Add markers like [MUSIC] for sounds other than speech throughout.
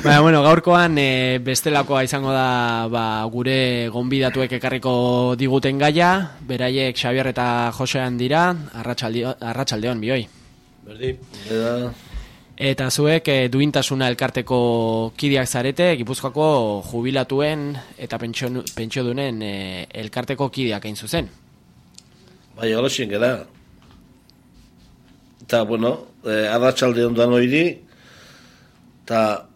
Baina, bueno, gaurkoan e, bestelakoa izango da ba, gure gonbidatuek ekarriko diguten gaia, beraiek Xabier eta Josean dira, arratsaldeon bioi. Berdi, Eta zuek e, duintasuna elkarteko kidiak zarete, Gipuzkoako jubilatuen eta pentsio dunen e, elkarteko kidiak hain zuzen. Bai, hola gara. Eta, bueno, e, arratsalde ondan oidi, eta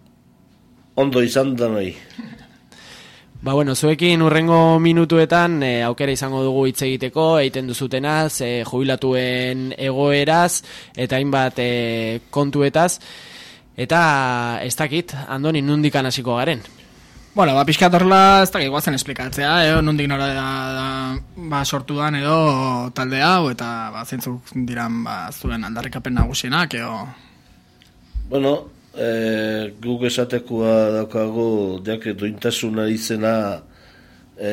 ondo izan da nahi. Ba, bueno, zuekin urrengo minutuetan e, aukera izango dugu hitz egiteko, egiten duzutenaz, e, jubilatuen egoeraz, eta hainbat e, kontuetaz, eta ez dakit, andoni nundikan hasiko garen. Bueno, ba, pixka torla ez dakit guazen esplikatzea, edo nundik nora da, da, ba, sortu dan edo talde hau, eta ba, zintzuk diran ba, zuen aldarrikapen nagusienak, edo... Bueno, e, guk esatekoa daukagu diak duintasuna izena e,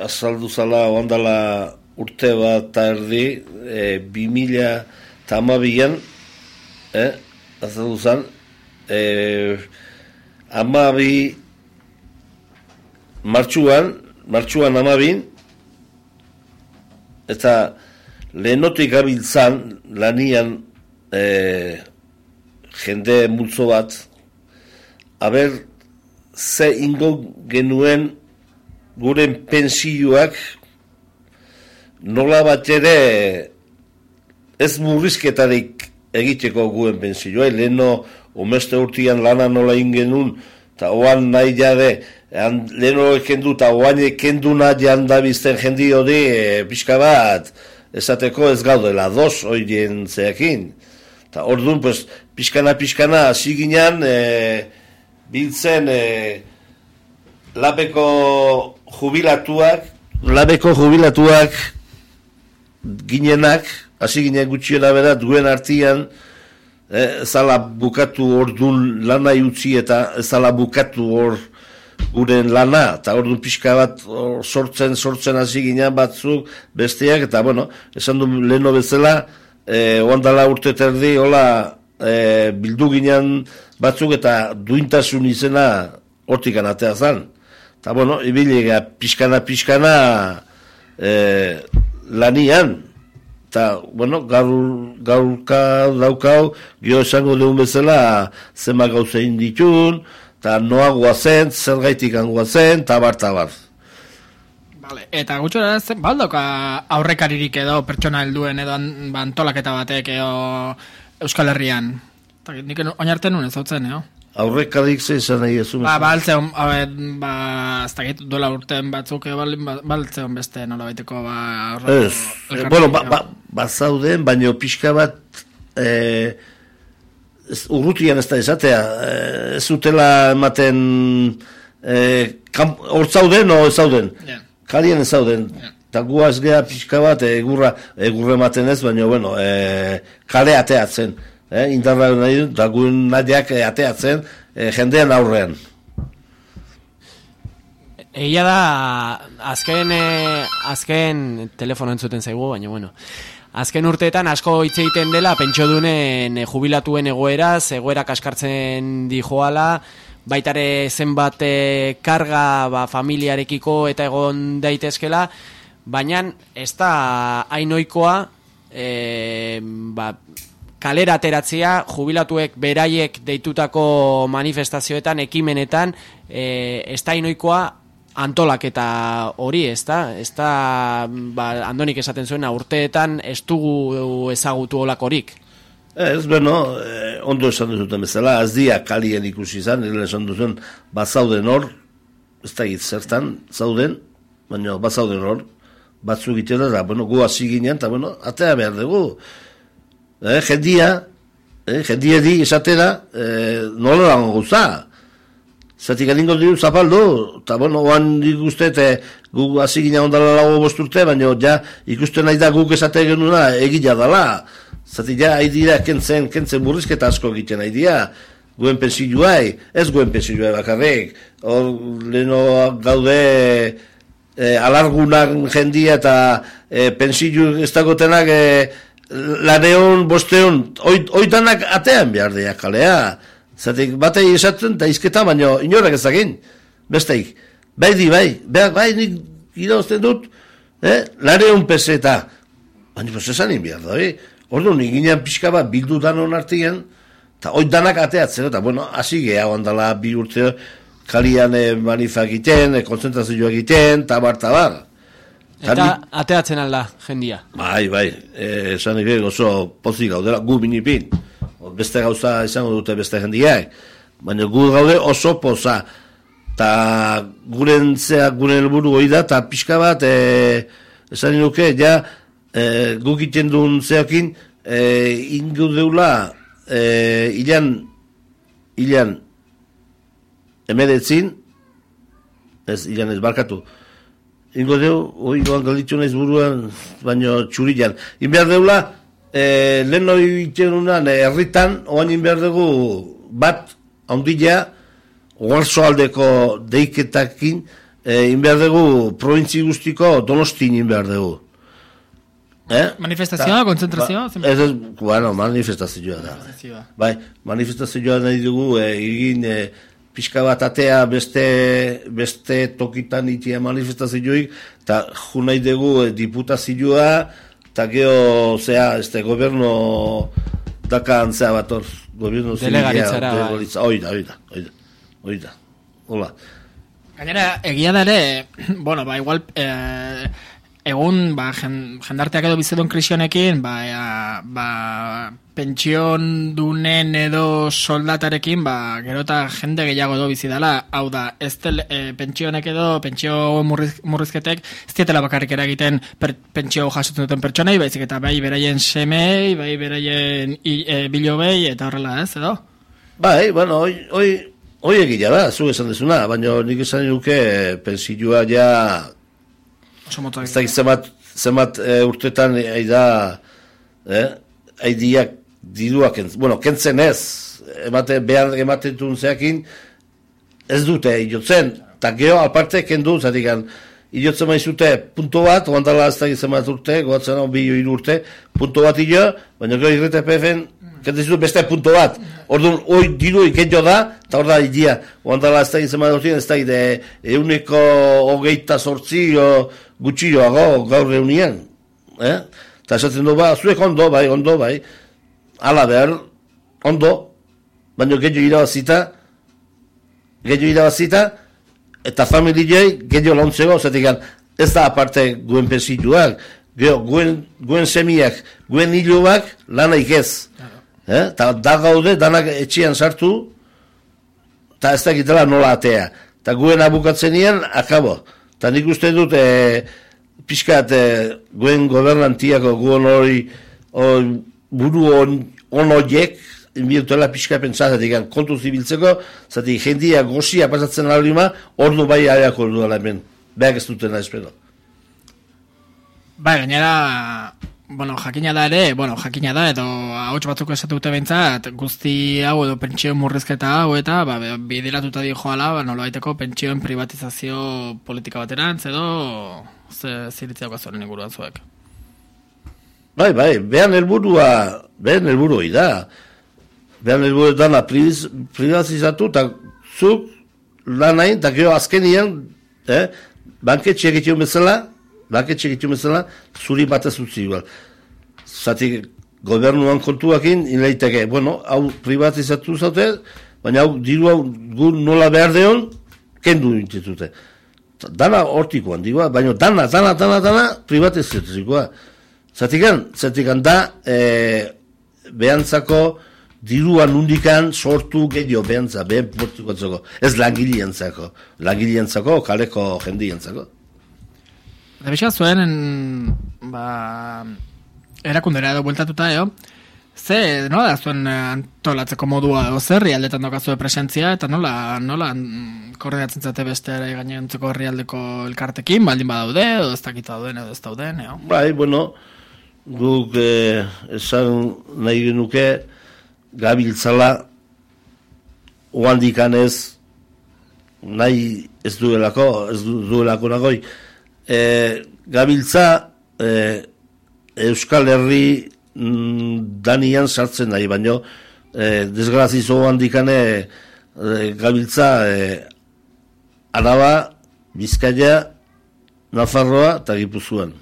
azaldu zala ondala urte bat eta erdi e, bi mila eta amabian e, azaldu zan e, amabi martxuan martxuan amabin eta lehenotik abiltzan lanian e, jende multzo bat, haber, ze ingo genuen guren pensioak nola bat ere ez murrizketarik egiteko guen pensioa, leheno omeste urtian lana nola ingenun, eta oan nahi jade, leheno ekendu eta oan ekendu nahi handabizten jendi hori e, pixka bat, esateko ez gaudela, dos oien zeakin. Eta orduan, pues, pixkana pixkana hasi ginen e, biltzen e, labeko jubilatuak labeko jubilatuak ginenak hasi ginen gutxiela bera duen artian e, zala bukatu ordun lana utzi eta zala bukatu hor guren lana, eta orduan pixka bat sortzen, sortzen hasi ginen batzuk besteak, eta bueno, esan du leheno bezala, e, oandala urte terdi, hola, e, bildu ginen batzuk eta duintasun izena hortik anatea zan. Eta, bueno, ibilega pixkana, pixkana e, lanian. Eta, bueno, gaur, gaurka daukau, gio esango dugun bezala, zema gauza inditun, eta noa guazen, zer gaitik anguazen, tabar, tabar. Vale. Eta gutxora ez, baldoka aurrekaririk edo pertsona helduen edo antolaketa batek edo Euskal Herrian. Nik oinarte nuen ez hautzen, eh? Aurrekarik ze izan nahi ez Ba, baltze hon, ba, ez dakit, duela urtean batzuk, ba, baltze hon beste nola baiteko, ba, Ez, eh, bueno, ba, ba, ba zauden, baina pixka bat, eh, ez, urrutian ez da izatea, eh, ez utela ematen, eh, hor zauden o ez zauden? Yeah. Kalien ez zauden. Eta gu azgea pixka bat, egurra, egurra ematen ez, baina, bueno, e, kale ateatzen. E, indarra nahi dut, eta gu nahiak ateatzen, e, jendean aurrean. Egia da, azken, e, azken telefono entzuten zaigu, baina, bueno, azken urteetan asko hitz egiten dela, pentso dunen e, jubilatuen egoeraz, egoera kaskartzen di joala, baitare zenbat e, karga ba, familiarekiko eta egon daitezkela, baina ez da hainoikoa e, ba, kalera ateratzea jubilatuek beraiek deitutako manifestazioetan, ekimenetan e, ez da hainoikoa antolaketa hori, ez da? Ez da, ba, andonik esaten zuena, urteetan ez dugu ezagutu olakorik. Ez, bueno, eh, ondo esan duzuten bezala, az dia kalien ikusi izan, nire esan duzuen, bazauden hor, ez da zertan, zauden, baina bazauden hor, batzuk itela da, bueno, gu hasi ginen, eta, bueno, atea behar dugu. Eh, jendia, eh, jendia di esatera, eh, nola da guza. Zatik adingo dira zapaldu, eta, bueno, oan ikuste, eta gu hasi ginen ondala lago bosturte, baina, ja, ikusten nahi da guk esate genuna egila dala. Zatik, ja, hain dira, kentzen, kentzen burrizketa asko egiten dira. Guen pensioai, ez guen pensioai bakarrik. Hor, leheno gaude, e, alargunak jendia eta e, pensilu ez dagotenak e, laneon, bosteon, oitanak atean behar dira kalea. Zatik, batei esaten, da izketa, baina inorrak ezakin, besteik. Bai di, bai, bai, bai, nik irausten dut, eh? lare hon peseta. Baina, pues esan behar da, eh? Ordu, nik ginean pixka bat bildu danon artian, eta hoi danak ateatzen, eta bueno, hasi geha ondala bi urte, kalian eh, manifak egiten, eh, konzentrazioa egiten, tabar, tabar. Eta ateatzen alda, jendia. Bai, bai, eh, esan ere oso pozik gaudela, gu binipin. Beste gauza izango dute beste jendiak. Baina gu gaude oso poza. Ta guren zea, guren helburu hori da, eta pixka bat, e, esan nuke, ja, e, guk iten duen zeakin, e, ingo deula, e, ilan, ilan, emeretzin, ez, ilan ez barkatu, ingo deu, oi, goan galditzu naiz buruan, baino txurilan. Inbehar deula, e, lehen hori iten herritan, oan inbehar dugu bat, ondila, oarzo aldeko deiketakin, e, inbehar dugu, provintzi guztiko donostin inbehar dugu. Eh? Manifestazioa, konzentrazioa? Ba, ez, ez, bueno, manifestazioa da. Bai, manifestazioa nahi dugu, e, egin, e, pixka bat atea beste, beste tokitan itia manifestazioik, eta ju nahi dugu e, diputazioa, eta geho, zea, este goberno dakan, zea bat hor, goberno Delegaritzara, bai. Oida, oida, oida, oida, hola. Gainera, egia da ere, [CLEARS THROAT] bueno, ba, igual, eh, egun ba, jendarteak edo bizedon krisionekin ba, ea, ba, pentsion dunen edo soldatarekin ba, gerota jende gehiago edo bizi dela hau da, ez tel, e, pentsionek edo pentsio murriz, murrizketek ez dietela bakarrik eragiten per, pentsio jasotzen duten pertsonei, baizik eta bai beraien semei, bai beraien e, bilobei eta horrela ez edo? Bai, bueno, oi, oi, oi egia da, zu esan dezuna, baina nik esan duke pensioa ja Ez da, zemat, zemat e, urtetan ari da, eh, diak diduak, bueno, kentzen ez, emate, behar ematen duen zeakin, ez dute, jotzen, eta geho, aparte, kendu, zatik, Idotzen maizute punto bat, oantala ez da zemat urte, goatzen hau bi urte, punto bat ilo, baina gero irrete PFN, kentezitu beste punto bat. Orduan, oi diru iketio da, eta hor da idia, oantala ez da zemat urte, ez da ide, euneko hogeita sortzi, o, gutxioago gaur reunian. Eh? Eta esatzen du, ba, zuek ondo, bai, ondo, bai. Ala behar, ondo, baina gehiago irabazita, gehiago irabazita, eta familiei gehiago launtzego, zetik ez da aparte guen pesituak, geho, guen, guen semiak, guen hiluak, lana ikez. Eh? Ta da gaude, danak etxian sartu, eta ez da gitela nola atea. Ta guen abukatzen nian, akabo. Eta nik uste dut, e, pixkat, e, guen gobernantiako, guen hori, buru on, onoiek, inbirtuela pixka pentsatzen, kontu zibiltzeko, zati jendia gozia pasatzen alima, ordu bai ariako ordu hemen. Beak ez dutena espero. Bai, gainera, bueno, jakina da ere, bueno, jakina da, edo hauts batzuk esatu dute behintzat, guzti hau edo pentsio murrizketa hau eta ba, bideratuta di joala, ba, nolo baiteko pentsioen privatizazio politika baterantz edo ze ziritzea gazoren inguruan zuek. Bai, bai, behan helburua, behan helburua da. Behan helburua dana privatizatu eta zuk lan nahi, eta gero azkenian, eh, banketxe egiten bezala, baketxe gitu mesela, zuri batez utzi igual. Zati, gobernuan kontuakin, inleiteke, bueno, hau privatizatu zaute, baina hau diru hau gu nola behar deon, kendu intitute. Dana hortikoan, digua, baina dana, dana, dana, dana, privatizatuikoa. Zatikan, zatikan da, e, behantzako, diruan undikan sortu gedio behantza, behen portuko Ez langilientzako, langilientzako, kaleko jendientzako. Da bisa zuen, ba, erakundera edo bueltatuta, eo? Ze, nola da zuen antolatzeko modua edo zer aldetan dokazue presentzia, eta nola, nola koordinatzen zate beste ere gainentzeko herrialdeko elkartekin, baldin badaude, edo ez dakita dauden, edo ez dauden, eo? Bai, bueno, guk eh, esan nahi genuke gabiltzala oandikan ez nahi ez duelako, ez duelako nagoi, e, gabiltza e, Euskal Herri mm, danian sartzen nahi, baino e, desgrazizo handikane e, gabiltza e, Araba, Bizkaia, Nafarroa eta Gipuzkoan.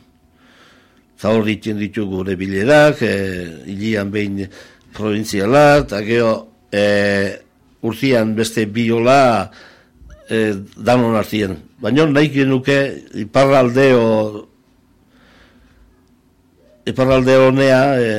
Zaur ditzen ditu gure bilerak, e, ilian behin provinziala, eta geho e, urtian beste biola e, danon artien. Baina nahi genuke iparraldeo iparraldeo nea e,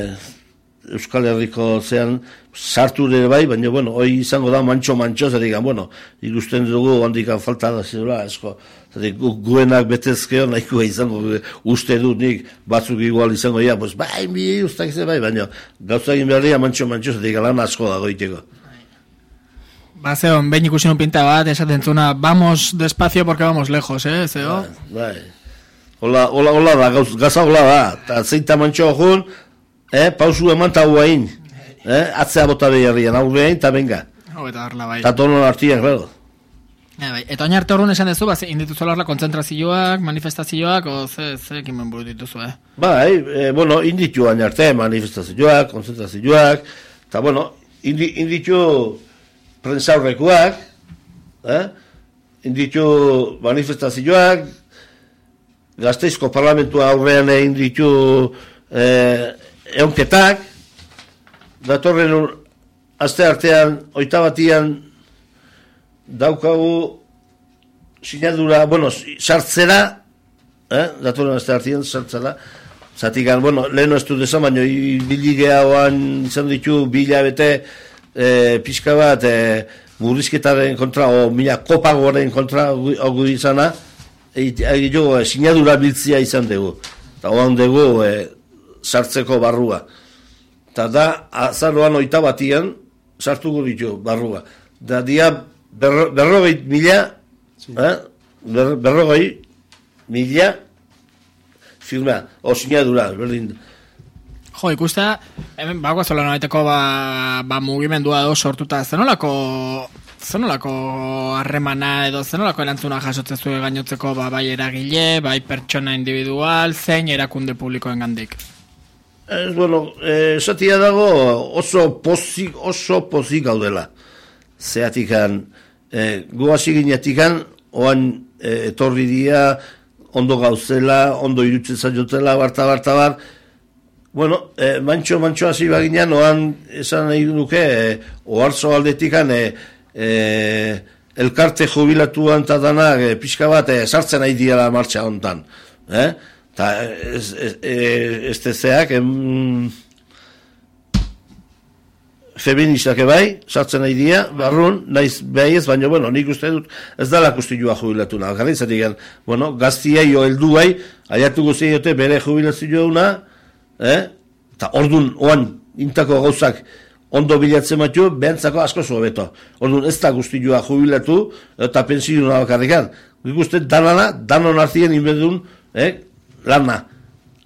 Euskal Herriko zean sartu ere bai, baina, bueno, hoi izango da mantxo-mantxo, zer digan, bueno, ikusten dugu handikan falta da, zidura, esko, zer gu, guenak betezkeo, nahiko izango, uste dut nik, batzuk igual izango, ja, pues, bai, mi, ustak ze bai, baina, gauza egin behar dira mantxo-mantxo, zer digan, lan asko dago iteko. Ba, zeo, behin ikusi pinta bat, esaten zuna, vamos despacio porque vamos lejos, eh, zeo? Bai, bai. Hola, hola, hola da, gaza hola da, eta zeita mantxo jun, eh, pausu eman ta guain. Eh, atzea bota beharrian, hau behin, eta benga. Hau eta harla bai. Eta tono artiak, claro. Ja, bai. Eta oin arte horren esan dezu, ba, inditu zolarla kontzentrazioak, manifestazioak, o ze, ze ekimen buru dituzu, eh? Bai, e, bueno, inditu oin arte, manifestazioak, kontzentrazioak, eta bueno, indi, inditu prensaurrekuak, eh? inditu manifestazioak, gazteizko parlamentua aurrean egin ditu eh, eonketak, datorren ur, azte artean, oita batian, daukagu sinadura, bueno, sartzera, eh, datorren azte artean, sartzera, zatikan, bueno, leheno ez du desan, baina biligea oan izan ditu, bila bete, eh, pixka bat, eh, murrizketaren kontra, o mila kopagoaren kontra, hau izana, e, jo, e, sinadura biltzia izan dugu. Eta oan dugu e, sartzeko barrua. Eta da, azaroan oita batian, sartuko ditu barrua. Da dia berro, berrogei mila, eh? Ber, berrogei mila firma, o sinadura, berdin. Jo, ikusta, hemen bako zola noaiteko ba, ba mugimendua edo sortuta zenolako zenolako harremana edo zenolako erantzuna jasotzen zuen gainotzeko ba, bai eragile, bai pertsona individual, zein erakunde publikoen gandik? Ez, bueno, esatia dago oso pozik, oso pozik gaudela. Zeatikan, e, guazi gineatikan, oan e, etorri dia, ondo gauzela, ondo irutzen zaiotela, barta, barta, bar. Bueno, e, mantxo, mantxo hasi baginean, oan esan nahi duke, e, oarzo aldetikan, e, e, elkarte jubilatuan eta danak e, pixka bat e, sartzen nahi diala martxa hontan. Eh? Ta ez, ez, ez tezeak em, feministak ebai, sartzen nahi dia, barrun, naiz behai ez, baina, bueno, nik uste dut, ez dala kustillua jubilatu nahi. Garen, zatik, bueno, gaztiai o helduai, aiatu guztiote bere jubilazioa eh? eta ordun, oan, intako gauzak, ondo bilatzen matu, behantzako asko zo beto. Orduan ez da guztiua jubilatu, eta pensio nuna bakarrikan. Guk uste danana, danon hartien inbedun, eh, lana.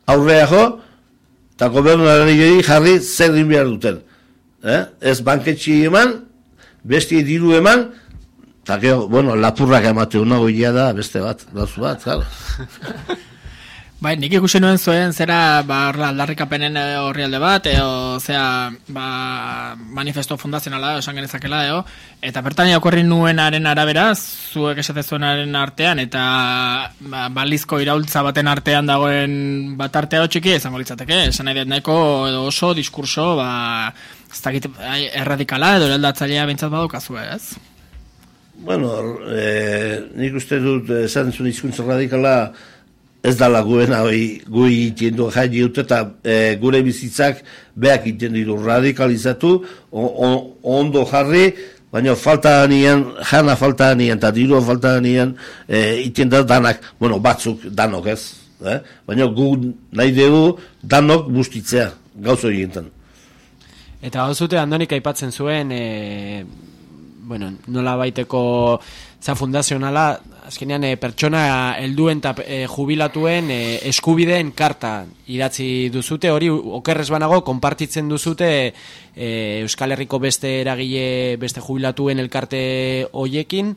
Aurreako, eta gobernaren egeri jarri zer din behar duten. Eh? Ez banketxi eman, besti diru eman, eta gero, bueno, lapurrak emate unago da, beste bat, bat, bat, claro. [LAUGHS] Bai, nik ikusi nuen zuen zera ba, aldarrikapenen eh, horri alde bat, edo zera ba, manifesto fundazionala, esan genezakela, edo, eta bertan jakorri nuenaren arabera, zuek esate zuenaren artean, eta ba, balizko iraultza baten artean dagoen bat artea txiki, izango litzateke, esan nahi nahiko edo oso diskurso, ba, ez dakit, erradikala edo eraldatzailea bintzat badukazu, ez? Bueno, eh, nik uste dut, esan zuen izkuntza radikala, ez da laguena hoi gui iten du jai eta e, gure bizitzak beak iten ditu radikalizatu ondo jarri baina falta nien jana falta nien eta diru falta nien e, da danak bueno batzuk danok ez eh? baina gu nahi dugu danok bustitzea gauzo egintan eta hau zute andonik aipatzen zuen e, bueno, nola baiteko za fundazionala azkenean e, pertsona helduen eta e, jubilatuen e, eskubideen karta idatzi duzute, hori okerrez banago, konpartitzen duzute e, Euskal Herriko beste eragile, beste jubilatuen elkarte hoiekin,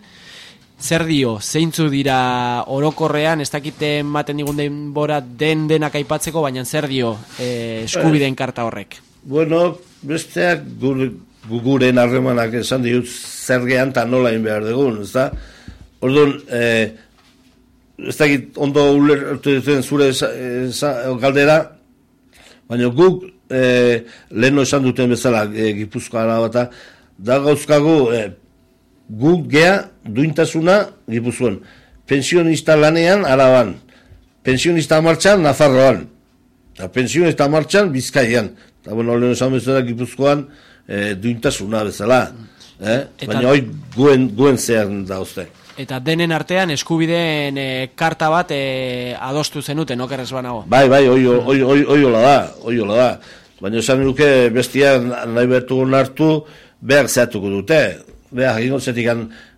zer dio, zeintzu dira orokorrean, ez dakite ematen digun denbora den denak aipatzeko, baina zer dio e, eskubideen karta horrek? Bueno, besteak gure guguren harremanak esan diut zer gehan eta nola egin behar dugun, ez da? Orduan, e, ez da ondo ulertu duten zure galdera, baina guk e, leheno esan duten bezala e, gipuzkoa arabata, da gauzkagu e, guk gea duintasuna gipuzkoan. Pensionista lanean araban, pensionista martxan Nafarroan, eta pensionista martxan Bizkaian. Eta bueno, leheno esan bezala gipuzkoan, e, duintasuna bezala. Eh? Baina hoi guen, guen zehan da uste. Eta denen artean eskubideen e, karta bat e, adostu zenuten, okerrez banago? Bai, bai, oi, oi, oi, oi, hola da, oi hola da. Baina esan nuke bestia nahi bertu hartu behar zehatuko dute. Behar, gingo zetik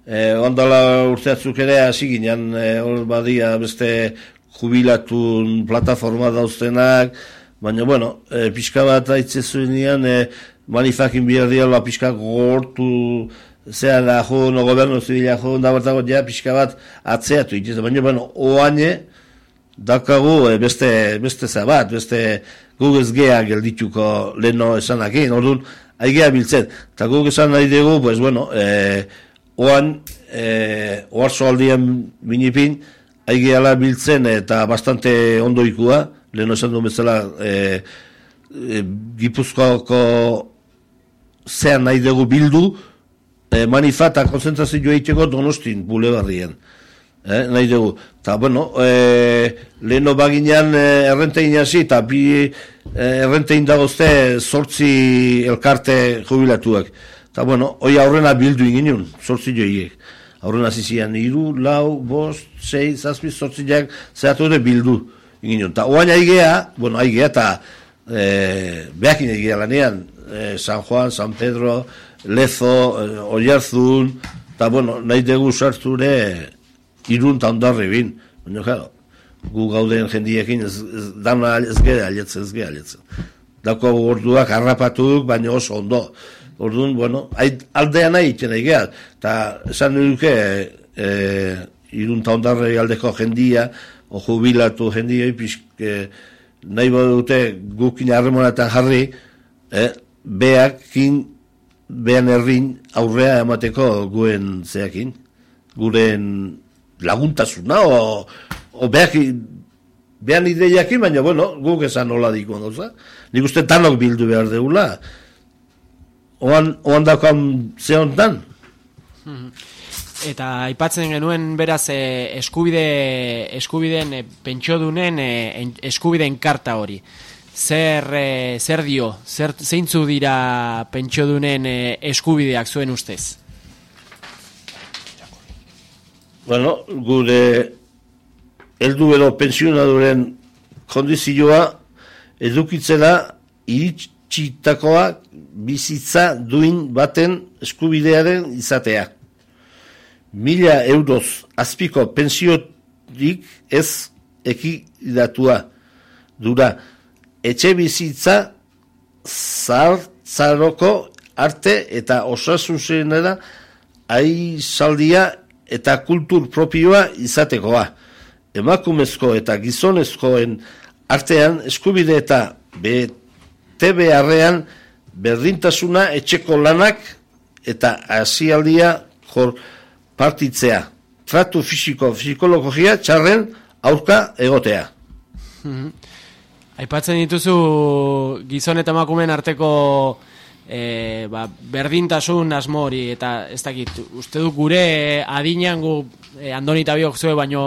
e, ondala urteatzuk ere hasi ginen, e, hor badia beste jubilatun plataforma dauztenak, baina, bueno, e, pixka bat aitzezuen nian, e, manifakin bihar diala pixka gortu zea da jo, no gobernu zibila jo, da bertago ja pixka bat atzeatu itiz, baina bueno, oaine dakagu e, beste, beste za bat, beste gugez gea geldituko leno esanak egin, orduan, aigea biltzen, eta guk esan nahi dugu, pues bueno, e, oan, e, oarzo aldien minipin, aigeala biltzen eta bastante ondoikua, leno esan duen bezala, e, e, Gipuzkoako zean nahi dugu bildu, e, manifata konzentrazioa egiteko donostin bulebarrien. Eh, nahi dugu. Ta, bueno, e, leheno baginean e, errentein hasi, eta bi e, errentein dagozte sortzi elkarte jubilatuak. Ta, bueno, hoi aurrena bildu ingin sortzi joiek. Aurrena zizian, iru, lau, bost, sei, zazpi, sortzi jak, zehatu ere bildu ingin Ta, oain aigea, bueno, aigea, eta e, behakin egia lanean, e, San Juan, San Pedro, Lezo, e, Oiarzun, eta bueno, nahi dugu sartzure irun eta ondarri bin. Baina, claro, gu gauden jendiekin ez, ez, dana ez gere aletzen, ez gere aletzen. Dako orduak harrapatuk, baina oso ondo. Orduan, bueno, aldea nahi itxena igea. Eta esan duke, e, irun eta ondarri aldeko jendia, o jubilatu jendia, pixk, e, nahi dute gukin harremonatan jarri, eh, beakin bean errin aurrea emateko guen zeakin, guren laguntasuna, o, o beak, bean ideiakin, baina, bueno, guk esan nola diko gauza. Nik uste tanok bildu behar deula. Oan, oan dakoan ze honetan. Eta aipatzen genuen beraz eh, eskubide eskubideen eh, pentsodunen eh, eskubideen karta hori zer, e, zer dio, zer, zeintzu dira pentsiodunen e, eskubideak zuen ustez? Bueno, gure eldu edo pensionaduren kondizioa edukitzela iritsitakoa bizitza duin baten eskubidearen izatea. Mila euroz azpiko pensiotik ez ekidatua dura etxe bizitza zartzaroko arte eta osasunzenera aizaldia eta kultur propioa izatekoa. Emakumezko eta gizonezkoen artean eskubide eta BTB arrean berdintasuna etxeko lanak eta hasialdia jor partitzea. Tratu fisiko, psikologia txarren aurka egotea. Mhm. Aipatzen dituzu gizon eta emakumeen arteko e, ba, berdintasun asmori eta ez dakit, uste du gure adinean gu e, andoni eta biok zue baino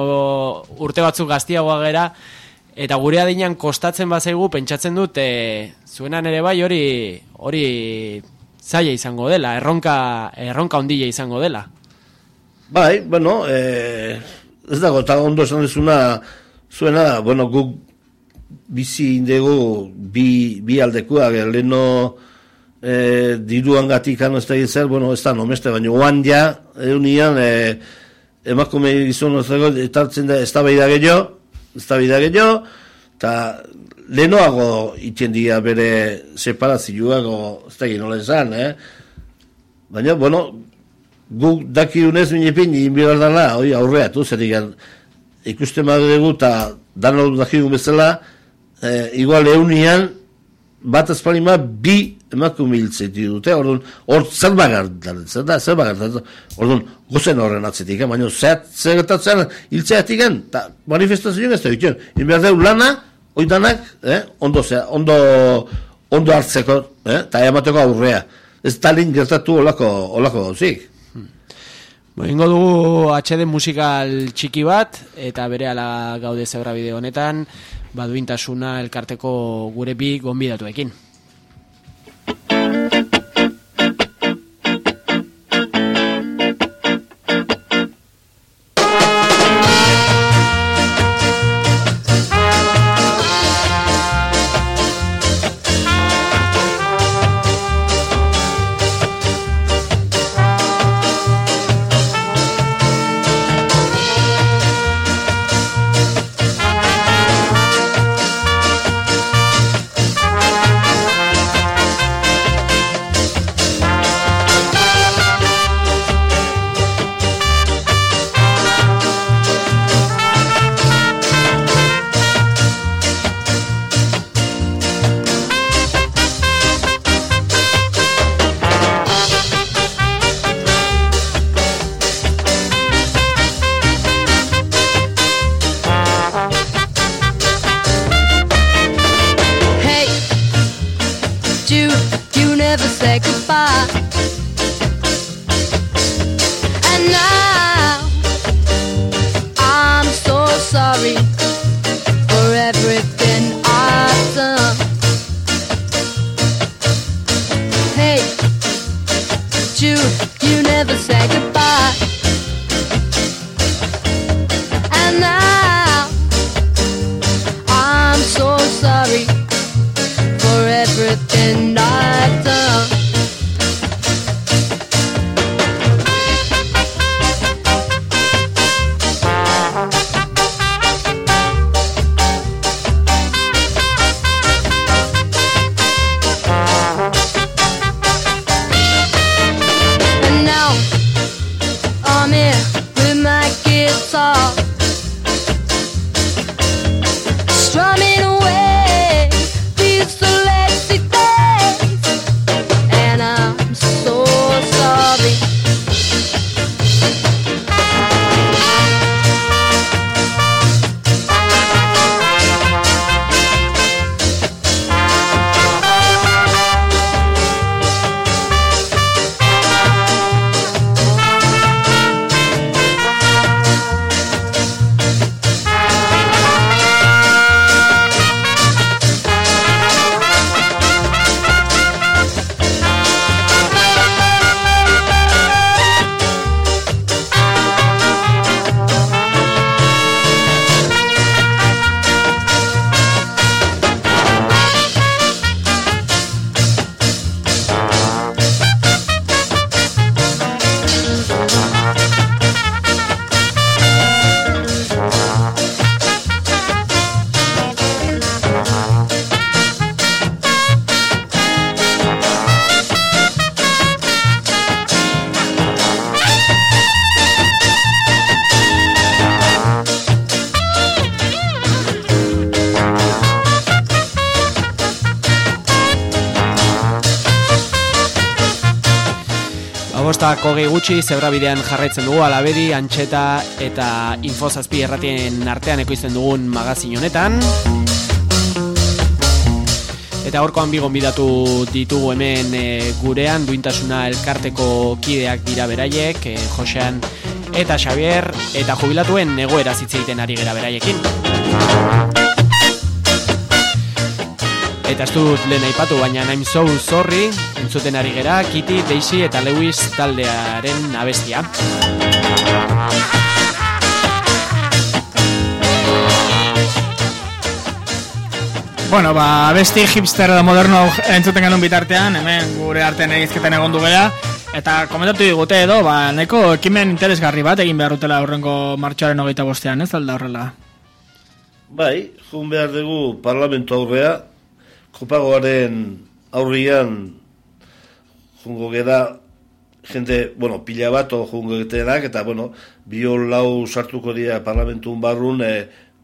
urte batzuk gaztiagoa gera eta gure adinean kostatzen bazaigu pentsatzen dut e, zuenan ere bai hori hori zaila izango dela, erronka, erronka ondile izango dela. Bai, bueno, e, ez dago, eta ondo esan dezuna zuena, bueno, guk bizi indego bi, bi aldekua, leheno e, diruan gatik ez da zer, bueno, ez da nomeste, baina oan ja, eunian, e, emakume gizon ozego, etartzen da, ez da behida gehiago, ez da behida gehiago, eta lehenoago itxen dia bere separazioago, ez da ginola esan, eh? Baina, bueno, guk daki unez minipin, inbidar dala, oi, aurreatu, zer ikusten dugu, eta dano dakigun bezala, e, igual eunian, bat ezpalima bi emakume hiltzeti dute, orduan, hor zer bagar, zer da, zer bagar, orduan, gozen horren atzetik, eh? baina zer, zer getatzen hiltzeatik gen, eta manifestazioen ez da dituen, inberdeu lana, oidanak, eh? ondo, zera, ondo, ondo hartzeko, eh? eta emateko aurrea, ez talin gertatu olako, olako gauzik. Bo, ingo dugu HD musikal txiki bat, eta bere ala gaude zebra bideo honetan, baduintasuna elkarteko gure bi gonbidatuekin. Hogei gutxi zebra bidean jarraitzen dugu alabedi, antxeta eta infozazpi erratien artean ekoizten dugun magazin honetan. Eta horkoan bigon bidatu ditugu hemen e, gurean, duintasuna elkarteko kideak dira beraiek, e, Josean eta Xavier, eta jubilatuen negoera zitzeiten ari gera beraiekin. Eta ez dut lehen aipatu, baina I'm so sorry, entzuten ari gera, Kitty, Daisy eta Lewis taldearen abestia. Bueno, ba, abesti hipster edo moderno entzuten genuen bitartean, hemen gure artean egizketen egon gea, eta komentatu digute edo, ba, neko ekimen interesgarri bat egin behar dutela aurrengo martxoaren hogeita bostean, ez alda horrela? Bai, jun behar dugu parlamento aurrea, kopagoaren aurrian jungo geda jente, bueno, pila bat jungo getenak, eta, bueno, bio lau sartuko dira parlamentun barrun e,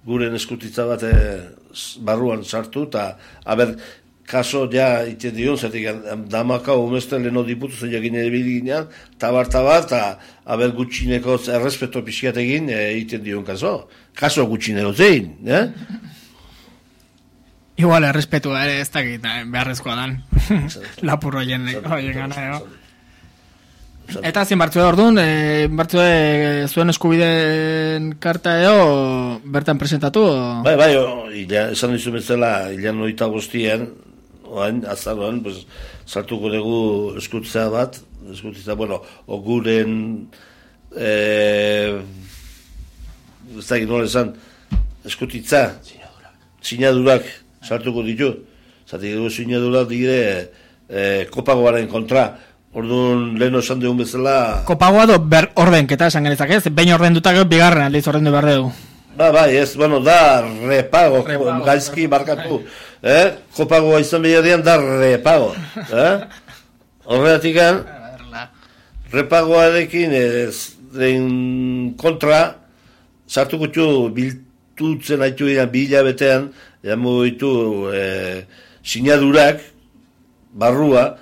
guren eskutitza bat e, barruan sartu, eta, haber, kaso ja iten dion, zatik damaka umezte leno diputu zen jakin ebili ginean, tabar tabar, eta abel gutxineko errespeto pixkat egin e, iten dion kaso. Kaso gutxineko zein, eh? Igual, errespetu ere ez dakit eh, beharrezkoa dan. Lapurro jen gana, ego. Eta zin bartzue orduan, e, bartzue zuen eskubideen karta edo bertan presentatu? O? Bai, bai, o, ila, esan dizu bezala, ilan noita guztien, oain, azaroan, pues, sartuko dugu eskutzea bat, eskutzea, bueno, oguren, e, ez da nola esan, eskutitza, sinadurak sartuko ditu, zati dugu sinadurak dire, e, kopagoaren kontra, Orduan, lehen esan dugun bezala... Kopagoa do ber ordenketa esan genezak ez? Behin orden dutak bigarren aldiz ordendu behar dugu. Ba, bai, ez, bueno, da repago, repago gaizki markatu. Eh? Kopagoa izan behar da repago. Eh? Horregatik repagoa edekin ez den kontra, sartu gutxu biltutzen haitu dira bila betean, jamu ditu eh, sinadurak, barrua,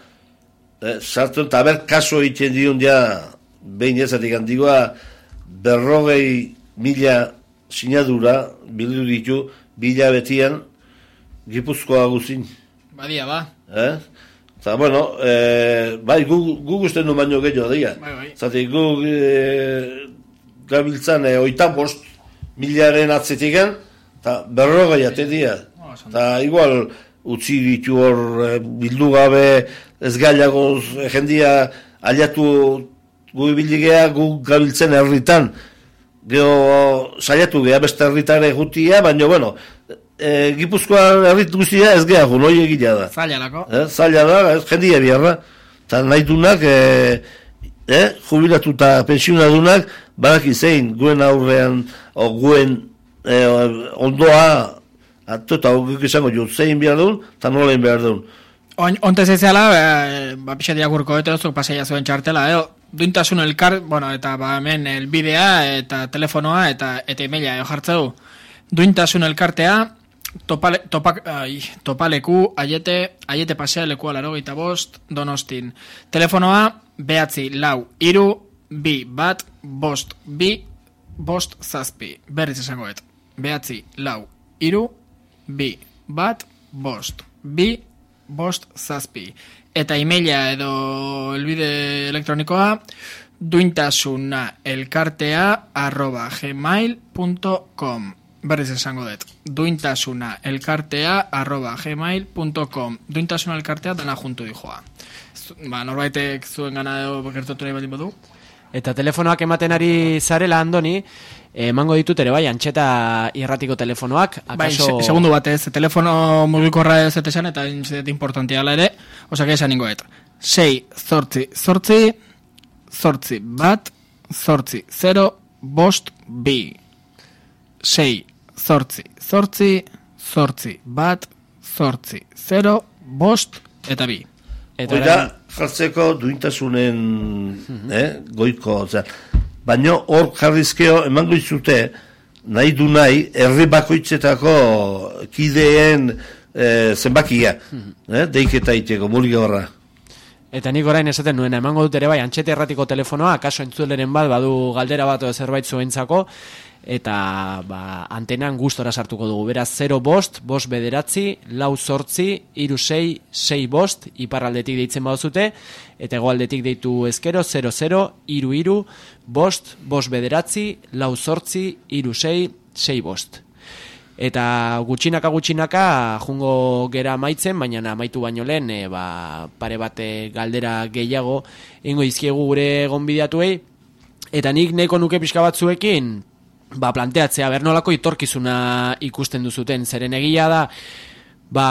eh, sartu eta ber kaso egiten dion ja behin ezatik handigoa berrogei mila sinadura bildu ditu bila betian gipuzkoa guzin badia ba eh? Eta, bueno, eh, bai, gu, gu guztien du baino gehiago, dira. Bai, bai. Zati, gu eh, gabiltzan eh, oita bost milaren atzetikan, eta berrogei ate dira. Eta, igual, utzi ditu hor eh, bildu gabe ez gailagoz jendia aliatu gu ibiligea gu gabiltzen herritan. Geho saiatu geha beste herritare gutia, baina bueno e, Gipuzkoa herrit guztia ez geha gu, noi egila da. Eh, Zaila da, ez jendia biarra eta nahi dunak e, eh, jubilatu eta pensionadunak barak izein guen aurrean o guen e, ondoa Ato eta hori izango jo, zein behar duen, eta nola behar duen. Onte zeizela, e, ba, pixetia gurko eto, pasaia zuen txartela, edo, duintasun elkar, bueno, eta ba, hemen elbidea, eta telefonoa, eta eta emaila, edo jartzeu, duintasun elkartea, topale, topak, ai, topaleku, aiete, aiete pasea leku alaro gaita bost, donostin. Telefonoa, behatzi, lau, iru, bi, bat, bost, bi, bost, zazpi. Berriz esangoet. Behatzi, lau, iru, bi, bat, bost, bi, bost, zazpi. Eta emaila edo elbide elektronikoa duintasuna elkartea arroba gmail.com Berriz esango dut. Duintasuna elkartea arroba gmail.com Duintasuna elkartea dana juntu dijoa. Ba, norbaitek zuen gana edo gertotu nahi baldin badu? Eta telefonoak ematen ari zarela andoni, emango ditut ere bai, antxeta irratiko telefonoak. Bai, Akaso... se, segundu batez, telefono mugikorra ez etesan eta intzidet importantia ere, osak esan ingoet. Sei, zortzi, zortzi, zortzi, bat, zortzi, zero, bost, bi. Sei, zortzi, zortzi, zortzi, bat, zortzi, zero, bost, eta bi. Eta Oida, orain- jartzeko duintasunen eh, goiko, osea, baino hor jarrizkeo emango izute, nahi du nahi, herri bakoitzetako kideen eh, zenbakia, eh, deiketa iteko, mulige horra. Eta nik orain esaten nuena, emango dut ere bai, antxete erratiko telefonoa, akaso entzuleren bat, badu galdera bat edo zerbait zuentzako, eta ba, antenan gustora sartuko dugu. Beraz, 0 bost, bost bederatzi, lau sortzi, iru sei, sei bost, iparraldetik deitzen baduzute, eta egoaldetik deitu ezkero, 00, iru iru, bost, bost bederatzi, lau sortzi, iru sei, sei bost. Eta gutxinaka gutxinaka jungo gera amaitzen, baina amaitu baino lehen e, ba, pare bate galdera gehiago ingo izkiegu gure gonbidatuei. Eta nik neko nuke pixka batzuekin ba, planteatzea bernolako itorkizuna ikusten duzuten. Zeren egia da, ba,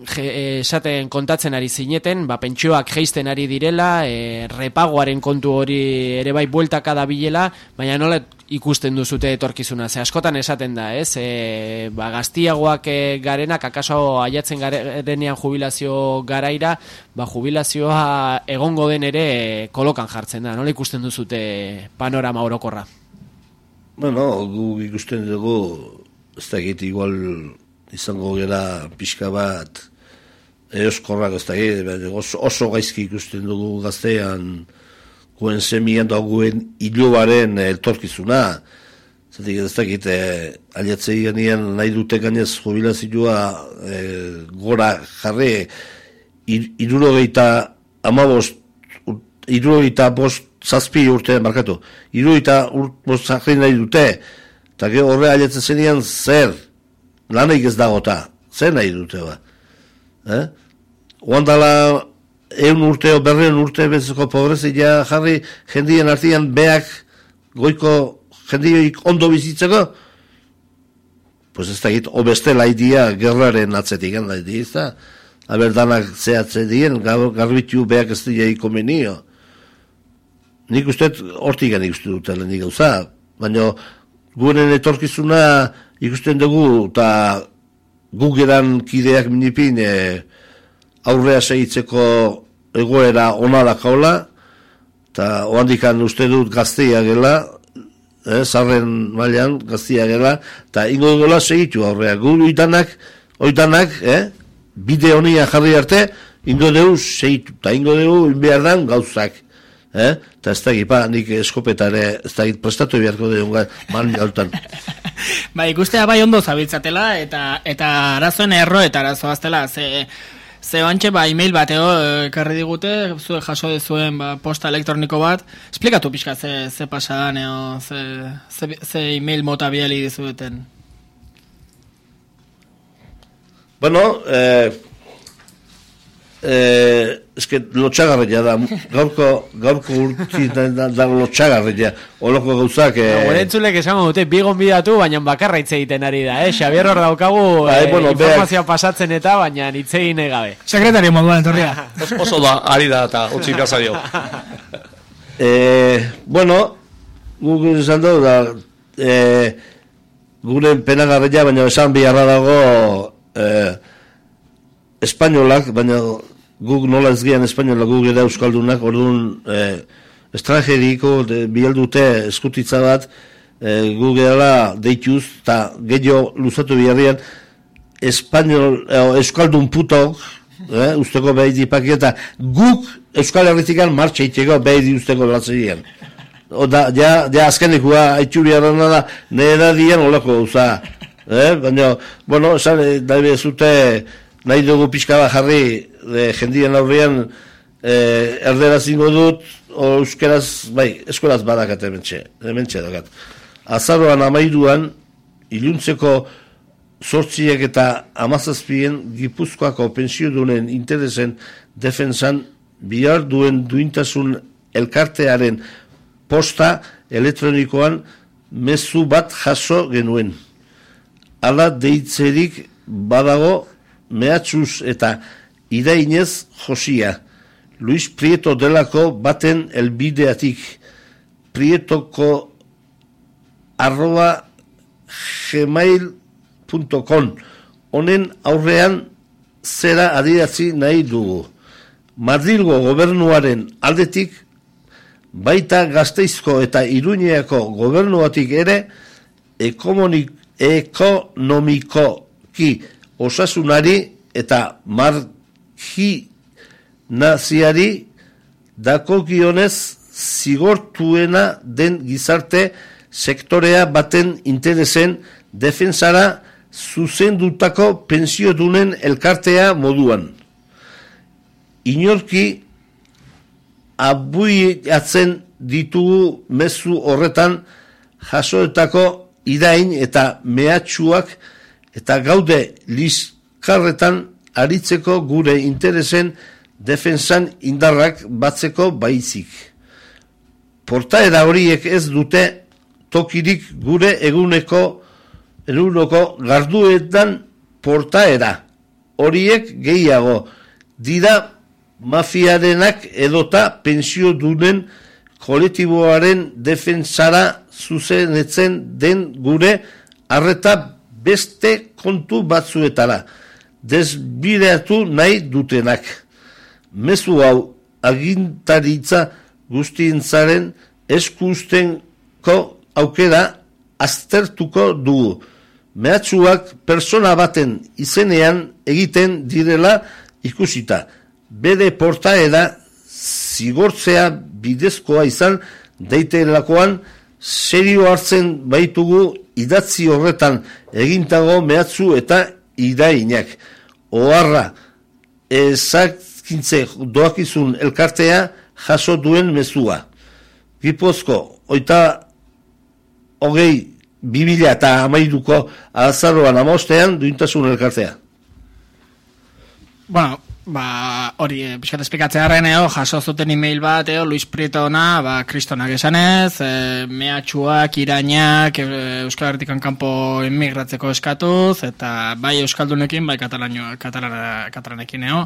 esaten kontatzen ari zineten, ba, pentsioak geisten ari direla, e, repagoaren kontu hori ere bai bueltaka da bilela, baina nola ikusten duzute etorkizuna. Ze askotan esaten da, ez? E, ba, gaztiagoak e, garenak, akaso aiatzen garenean jubilazio garaira, ba, jubilazioa egongo den ere e, kolokan jartzen da. Nola ikusten duzute panorama orokorra? Bueno, gu ikusten dugu, ez da igual izango gera pixka bat eoskorrak ez da, oso, oso gaizki ikusten dugu gaztean guen semian da guen ilubaren eltorkizuna. Zatik ez dakit, e, aliatzei genien nahi dute gainez jubilazioa e, gora jarri irurogeita amabost, irurogeita bost zazpi urte markatu. Irurogeita bost jarri nahi dute, eta horre aliatzen zenian zer, lanik ez dagota, zer nahi dute ba. Eh? Oandala eun urte berreun urte bezeko pobrezia jarri jendien artian beak goiko jendioik ondo bizitzeko pues ez da git obeste laidia gerraren atzetik ganda ez da haber danak zehatze dien garbitu beak ez dira ikomenio nik uste hortik gani uste dut nik gauza baina guren etorkizuna ikusten dugu eta gugeran kideak minipin e, aurrea segitzeko egoera onala kaula, eta oandikan uste dut gazteia gela, eh, zarren mailan gazteia gela, eta ingo gola segitu aurrea. Gu oitanak, oitanak, eh, bide honia jarri arte, ingo dugu segitu, eta ingo dugu behar dan gauzak. Eh? Eta ez da gipa, nik eskopetare, ez da prestatu beharko dugu, man jautan. [LAUGHS] ba, ikustea bai ondo zabiltzatela, eta, eta arazoen erro, eta arazoaztela, ze... Ze bantxe, ba, e-mail bateo ekarri digute, zu jaso dezuen ba, posta elektroniko bat. Esplikatu pixka ze, ze pasadan, eo, ze, ze, ze e-mail mota biali dizueten. Bueno, eh, eh, eske lotxagarria da, gaurko, gaurko urti da, da, da lotxagarria, oloko gauzak... Eh... No, entzulek esango dute, bigon bidatu, baina bakarra hitz egiten ari da, eh? Xabier hor daukagu bai, eh, bueno, informazioa pasatzen eta, baina hitz egin gabe. Sekretario moduan, entorria. [LAUGHS] Oso da, ari da eta utzi gaza dio. [LAUGHS] eh, bueno, guk esan dugu da, eh, gure penagarria, baina esan biharra dago... Eh, espainolak, baina guk nola ez gian espainola guk eda euskaldunak, orduan eh, estrangeriko de, bialdute eskutitza bat, eh, guk edala deituz, eta gehiago luzatu biharrian, espainol, eh, euskaldun putok, eh, usteko behi dipaki, eta guk euskal herritikan martxa itxeko behi di usteko latzerien. O da, ja, ja azkenekua, haitxuri arrana da, nire dian olako, uza, eh, baina, bueno, esan, eh, dabe zute, nahi dugu pixka bat jarri de, jendien aurrean e, erderaz ingo dut o euskeraz, bai, eskolaz badakat ementxe, ementxe dakat. Azaroan amairuan, iluntzeko sortziek eta amazazpien gipuzkoako pensio dunen interesen defensan bihar duen duintasun elkartearen posta elektronikoan mezu bat jaso genuen. Ala deitzerik badago mehatxuz eta idainez josia. Luis Prieto delako baten elbideatik. Prietoko arroba gmail.com Honen aurrean zera adiratzi nahi dugu. Madrilgo gobernuaren aldetik baita gazteizko eta iruñeako gobernuatik ere ekonomiko ki osasunari eta margi naziari dakokionez zigortuena den gizarte sektorea baten interesen defensara zuzendutako pensiodunen elkartea moduan. Inorki abuiatzen ditugu mezu horretan jasoetako irain eta mehatxuak eta gaude lizkarretan aritzeko gure interesen defensan indarrak batzeko baizik. Portaera horiek ez dute tokirik gure eguneko eguneko garduetan portaera horiek gehiago dira mafiarenak edota pensio dunen kolektiboaren defensara zuzenetzen den gure arreta beste kontu batzuetara, desbideatu nahi dutenak. Mezu hau agintaritza guztientzaren eskustenko aukera aztertuko dugu. Mehatxuak persona baten izenean egiten direla ikusita, bere portaera zigortzea bidezkoa izan deitelakoan serio hartzen baitugu idatzi horretan egintago mehatzu eta idainak. Oharra, ezakintze doakizun elkartea jaso duen mezua. Gipozko, oita hogei bibila eta amaiduko azaroan amostean duintasun elkartea. Bueno, ba, hori, e, pixkat esplikatzea harren, eo, jaso zuten email bat, eo, Luis Prietona, ba, kristonak esanez, e, mehatxuak, irainak, e, Euskal Herritikan kanpo emigratzeko eskatuz, eta bai Euskaldunekin, bai Katalano, Katalana, Katalanekin, eo,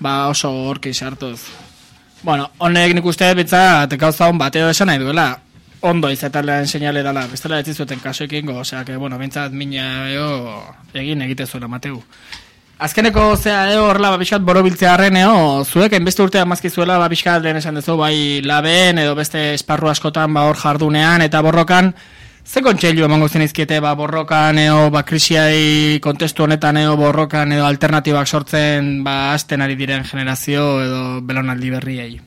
ba, oso horki sartuz. Bueno, honek nik uste bitzat gauza hon bateo esan nahi duela, ondo izatalea seinale dela, bestela ez zuten kaso ekingo, osea, que, bueno, bintzat mina eo, egin egite zuela, Mateu. Azkeneko zea eo horrela babiskat borobiltzea harren eo, zuek enbeste urtea mazkizuela babiskat lehen esan dezu, bai laben edo beste esparru askotan ba hor jardunean eta borrokan, ze kontseilu emango zenizkiete ba borrokan eo, ba krisiai kontestu honetan eo borrokan edo alternatibak sortzen ba asten ari diren generazio edo belonaldi berriei.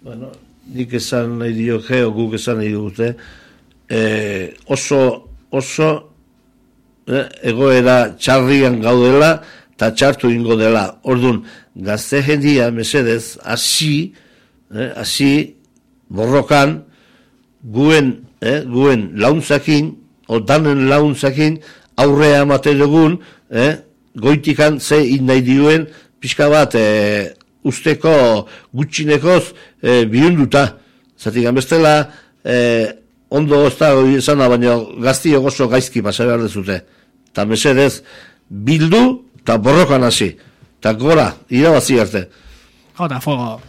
Bueno, nik esan nahi dio geo, guk esan nahi dute, eh, oso, oso eh, egoera txarrian gaudela, eta txartu ingo dela. Orduan, gazte jendia, mesedez, hasi, eh, hasi, borrokan, guen, eh, guen launtzakin, o danen launtzakin, aurrea amate dugun, eh, goitikan ze nahi diuen, pixka bat, eh, usteko gutxinekoz eh, bihunduta. Zatik, bestela, eh, ondo ez da, baina gazti oso gaizki pasa behar dezute. Eta mesedez, bildu, eta borrokan hasi, eta gora, irabazi arte. Jota, fuego.